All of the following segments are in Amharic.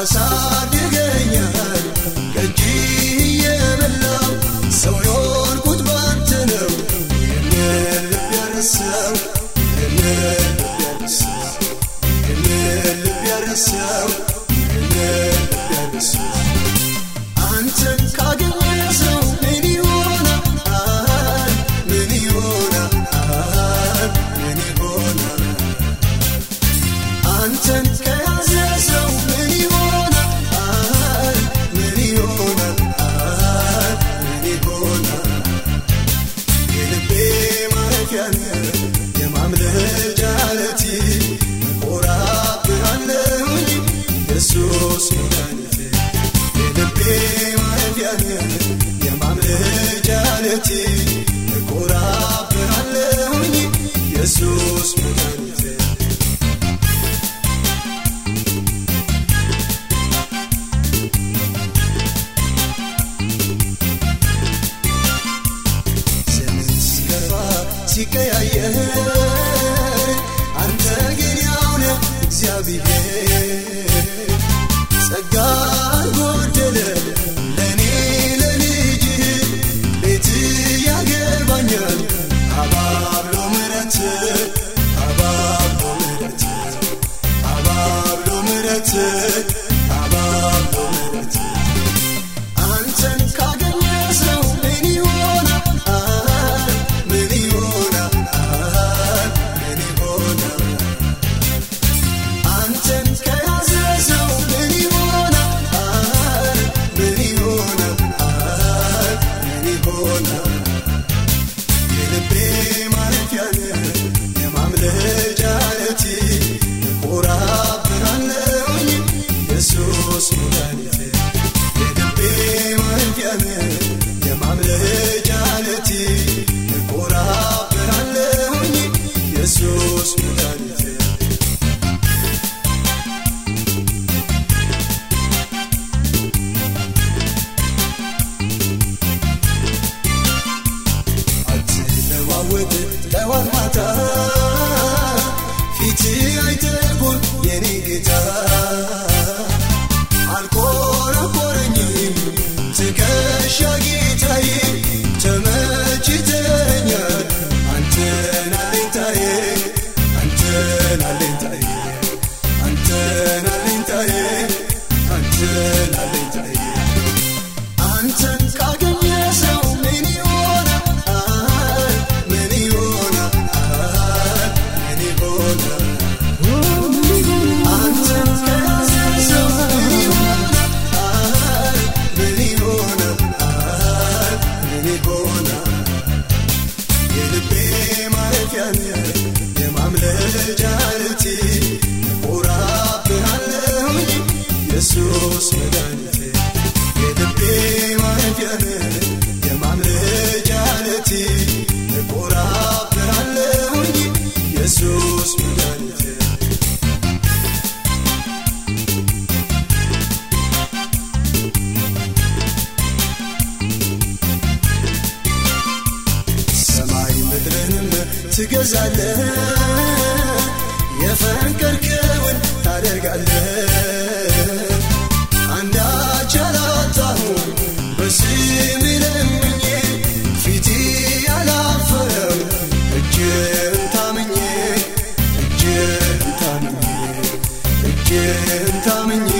asaa dirgeenyaa gajjii. ኪዳን የማምለጃ ነቴ እኮራብሃለሁኝ ኢየሱስ መድኃኒቴ ስንስከፋ ሲቀያየር wanna Dawar mata ትገዛለ የፈንቀርክውን ታደርጋለ አንዳች አላጣሁም በስም ለምኜ ፊት ያላፈረም እጅን ታምኜ እጅን ታምኜ እጅን ታምኜ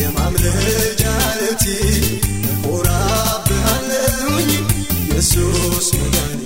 የማምለጃለቲ ቆራብሃለሁኝ የሱስ መዳኒ